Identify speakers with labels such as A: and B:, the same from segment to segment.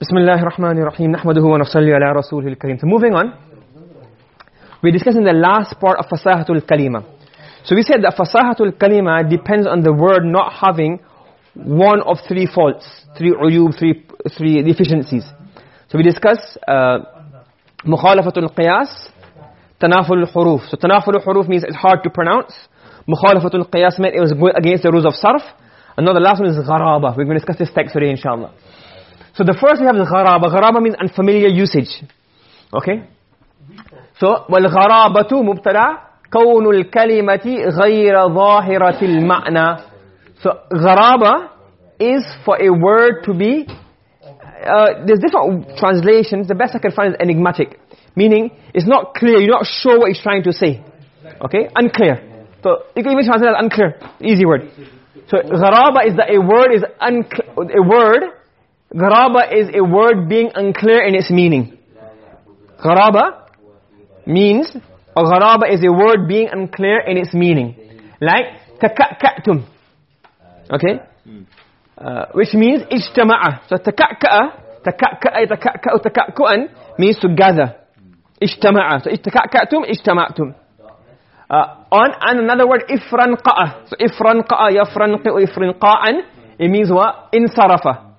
A: Bismillah ar-Rahman ar-Rahim. Nahmaduhu wa nusalli ala rasulihil kareem. So moving on. We're discussing the last part of fasahatul kalima. So we said that fasahatul kalima depends on the word not having one of three faults, three uyub, three, three deficiencies. So we discussed uh, mukhalafatul qiyas, tanaful huruf. So tanaful huruf means it's hard to pronounce. Mukhalafatul qiyas meant it was against the rules of sarf. And now the last one is gharaba. We're going to discuss this text today inshallah. So the first we have is gharaba. Gharaba means unfamiliar usage. Okay? So والغرابة مبتدا كون الكلمة غير ظاهرة المعنى. So gharaba is for a word to be uh, there's different translations. The best I can find is enigmatic. Meaning, it's not clear. You're not sure what he's trying to say. Okay? Unclear. So, you can even translate as unclear. Easy word. So, gharaba is that a word is unclear. A word, gharaba is a word being unclear in its meaning. Gharaba means, or gharaba is a word being unclear in its meaning. Like, taka'ka'tum. Okay? Uh, which means ijtama'a. So taka'ka'a, taka'ka'a, taka'ka'u, taka'ku'an means to gather. Ijtama'a. So taka'ka'tum, ijtama'tum. Uh, on and another word ifranqa'a. So ifranqa'a, yafranqi'u, ifranqa'an. It means what? Insarafa.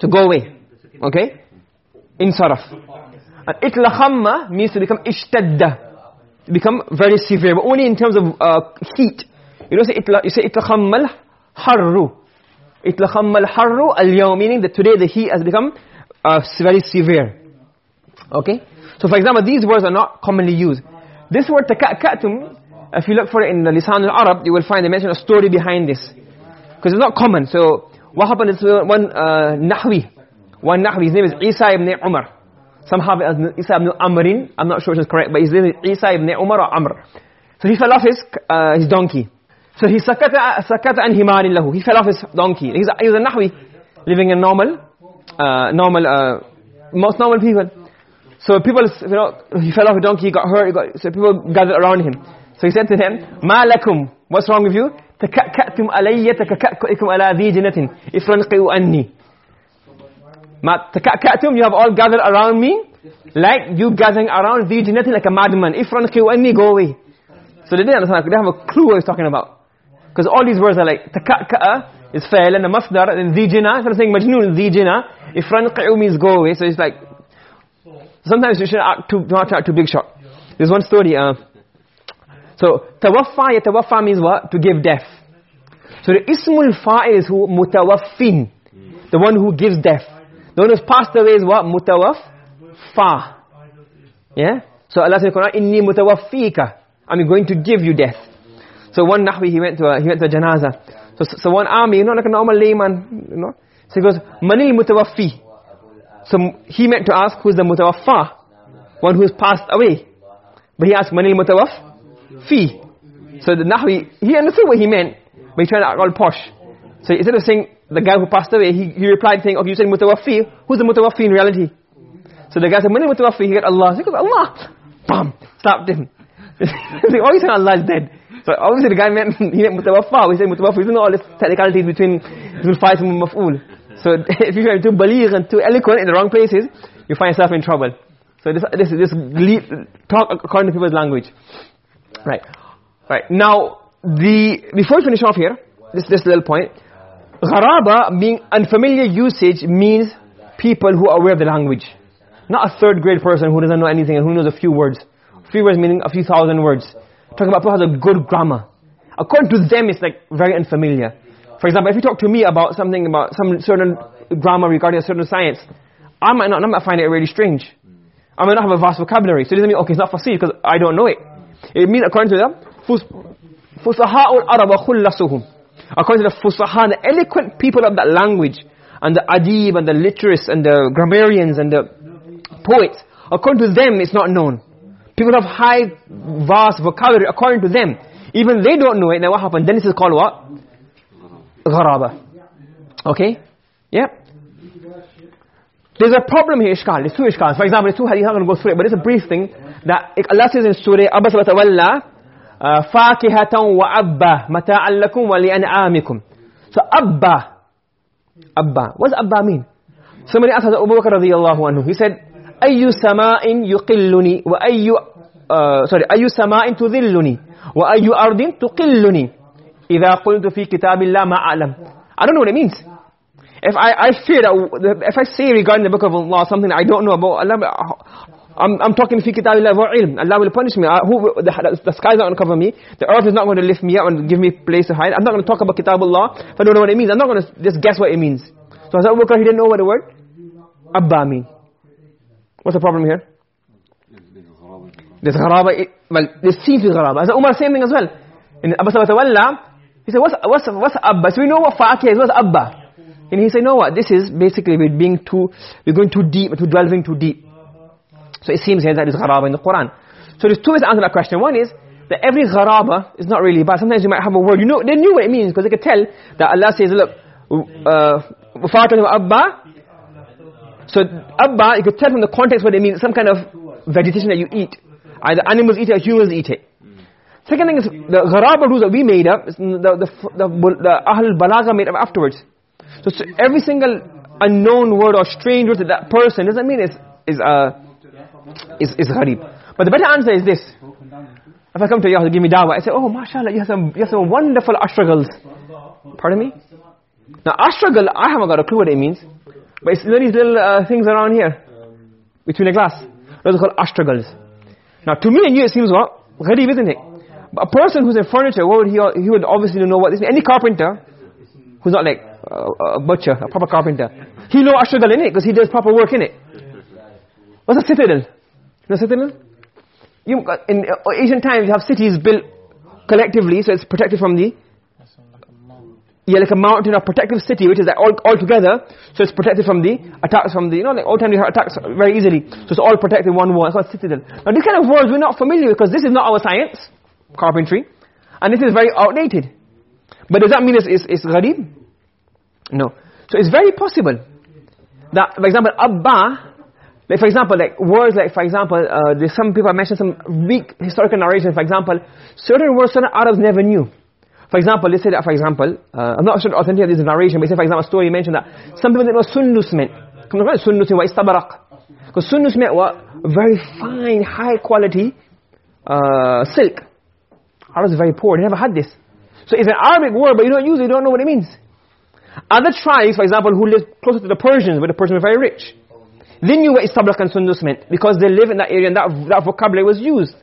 A: To go away. Okay? Insaraf. And itlakhamma means to become ishtadda. To become very severe. But only in terms of uh, heat. You don't say itla, you say itlakhammal harru. Itlakhammal harru al-yawm meaning that today the heat has become uh, very severe. Okay? So for example, these words are not commonly used. This word taka'katum, if you look for it in the Lisan al-Arab, you will find they mention a story behind this. Because it's not common. So what happened is uh, one uh, Nahwi, one Nahwi, his name is Isa ibn Umar. Some have it as Isa ibn Amrin, I'm not sure if it's correct, but his name is Isa ibn Umar or Amr. So he fell off his, uh, his donkey. So he sakata sakata an himarin lahu. He fell off his donkey. He's a, he was a nahwi living in normal uh, normal uh, most normal people. So people you know he fell off a donkey, he got hurt, he got, so people gathered around him. So he said to them, "Ma lakum? What's wrong with you? Takakkatum alayya takakkukum ala dhi jannatin ifranqiu anni." Ma takakkatum you have all gathered around me like you gathering around dhi jannatin like a madman. Ifranqiu anni go away. So they didn't understand. They didn't have a clue what he's talking about. Because all these words are like taka'ka'a is fa'il and the masdar and zijina instead of saying majnoon zijina ifranqi'u means go away so it's like sometimes you should act too not act too big shot there's one story uh, so tawaffa yatawaffa means what to give death so the ismul fa'il is who mutawaffin the one who gives death the one who's passed away is what mutawaffa yeah so Allah says in Quran inni mutawaffika I'm going to give you death so one nahwi, he went to a, he went to a janaza. So, so one army, you know, like a normal layman, you know. So he goes, Manil mutawaffi. So he meant to ask, who's the mutawaffa? One who's passed away. But he asked, Manil mutawaffi. So the nahwi, he understood what he meant, but he tried to act all posh. So instead of saying, the guy who passed away, he, he replied saying, okay, you said mutawaffi, who's the mutawaffi in reality? So the guy said, Manil mutawaffi, he got Allah. So he goes, Allah! Bam! Slapped him. oh, you saying Allah is dead. So obviously the guy meant, he meant mutawaffa, we say mutawaffa, we don't know all this technicalities between fa'il and maf'ul. So if you're too baligh and too eloquent in the wrong places, you find yourself in trouble. So this this this talk according to people's language. Right. Right. Now the before we finish off here, this this little point, gharaba being unfamiliar usage means people who are aware of the language. Not a third grade person who doesn't know anything and who knows a few words. Few words meaning a few thousand words talking about people has a good grammar. According to them, it's like very unfamiliar. For example, if you talk to me about something about some certain grammar regarding a certain science, I might not, I might find it really strange. I might not have a vast vocabulary. So it doesn't mean, okay, it's not fasih because I don't know it. It means, according to them, fusaha'ul araba khullasuhum. According to the fusaha, the eloquent people of that language, and the adib, and the literates, and the grammarians, and the poets, according to them, it's not known. People have high, vast vocabulary according to them. Even they don't know it. Now what happened? Then this is called what? Gharaba. Okay? Yeah? There's a problem here, ishkal. There's two ishkals. For example, there's two hadith, I'm going to go through it, but it's a brief thing that Allah says in Surah Abbas wa Tawalla, فَاكِهَةً وَأَبَّا مَتَاعًا لَكُمْ وَلِأَنْعَامِكُمْ So Abba, Abba, what does Abba mean? somebody asked Abu Bakr radiyallahu anhu he said ayyu sama'in yuqilluni wa ayyu uh, sorry ayyu sama'in tudhilluni wa ayyu ardin tuqilluni idha qultu fi kitabillah ma a'lam i don't know what it means if i i fear that if i say regarding the book of allah something i don't know about allah I'm, I'm talking fi kitabillah wa ilm. Allah will punish me. Uh, who, the, the sky is not going to cover me. The earth is not going to lift me up and give me place to hide. I'm not going to talk about kitabullah if I don't know what it means. I'm not going to just guess what it means. So Hazrat Abu Bakr, he didn't know what the word Abba mean. What's the problem here? There's gharaba. Well, there seems to gharaba. Hazrat Umar, same thing as well. In Abba Sabatawalla, he said, what's, what's, what's Abba? So we know what Faqih is. What's Abba? And he said, no what? This is basically we're being too, we're going too deep, too delving too deep. So it seems here that is gharaba in the Quran. So there's two ways to answer that question. One is that every gharaba is not really bad. Sometimes you might have a word, you know, they knew what it means because they could tell that Allah says, look, uh, Abba. So Abba, you could tell from the context what it means, some kind of vegetation that you eat. Either animals eat it or humans eat it. Second thing is, the gharaba rules that we made up, the, the, the, the Ahl Balagha made up afterwards. So, so, every single unknown word or strange word to that person doesn't mean it's, is, uh, is, is gharib. But the better answer is this. If I come to you to give me dawah, I say, oh, mashallah, you have some, you have some wonderful astragals. Pardon me? Now, astragal, I haven't got a clue what it means. But it's these little uh, things around here. Between the glass. Those are called astragals. Now, to me and you, it seems what? Gharib, isn't it? But a person who's in furniture, what would he, he would obviously know what this means. Any carpenter, who's not like uh, a butcher, a proper carpenter, he know astragal in it, because he does proper work in it. What's a citadel? You know citadel? You, in uh, ancient times, you have cities built collectively, so it's protected from the... Yeah, like a mountain, a protective city, which is like all, all together, so it's protected from the attacks from the, you know, like all time you have attacks very easily, so it's all protected in one wall, it's called citadel. Now, these kind of words we're not familiar with, because this is not our science, carpentry, and this is very outdated. But does that mean it's, it's, it's gharib? No. So it's very possible that, for example, Abba like for example, like words like for example, uh, some people mentioned some weak historical narration. For example, certain words certain Arabs never knew. For example, let's say that for example, uh, I'm not sure authentic this narration, but say for example, a story mentioned that some people didn't know sundus meant. Come on, sundus wa istabarak. Because sundus meant what? Very fine, high quality uh, silk. Arabs are very poor, they never had this. So it's an Arabic word, but you don't use it, you don't know what it means. Other tribes, for example, who live closer to the Persians, where the Persians were very rich, they knew what istabrak and sundus meant because they live in that area and that, that vocabulary was used.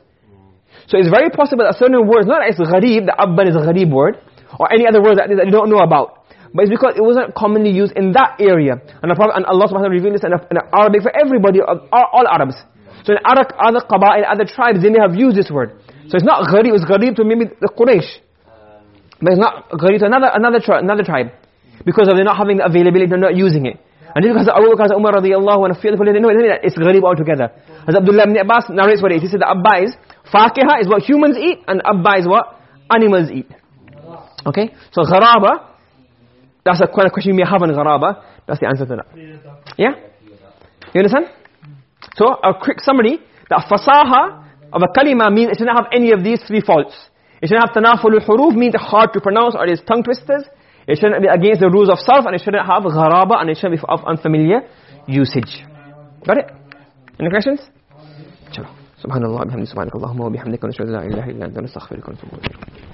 A: So it's very possible that certain words, not as gharib, the abban is a gharib word, or any other word that, that you don't know about. But it's because it wasn't commonly used in that area. And, the Prophet, and Allah subhanahu wa ta'ala revealed this in, in Arabic for everybody, all, Arabs. So in other, other qaba'il, other tribes, they may have used this word. So it's not gharib, it's gharib to maybe the Quraysh. But it's not gharib to another, another, tri another tribe. Because of they not having the availability, they're not using it. And this is because Abu Bakr Umar radiyallahu anhu feel no, it's gharib altogether. As Abdullah ibn Abbas narrates what it is. He said the Abba is, faqiha is what humans eat, and Abba is what animals eat. Okay? So gharaba, that's a question you may have on gharaba. That's the answer to that. Yeah? You understand? So, a quick summary, the fasaha of a kalima means it should not have any of these three faults. It should not have tanaful huruf means hard to pronounce or it is tongue twisters. It shouldn't be against the rules of sarf and it shouldn't have gharaba and it shouldn't be of unfamiliar usage. Got it? Any questions? Subhanallah, bihamdi, subhanakallahumma wa bihamdika, la ilaha illa, nasta'akhfiruka wa natubu ilayk.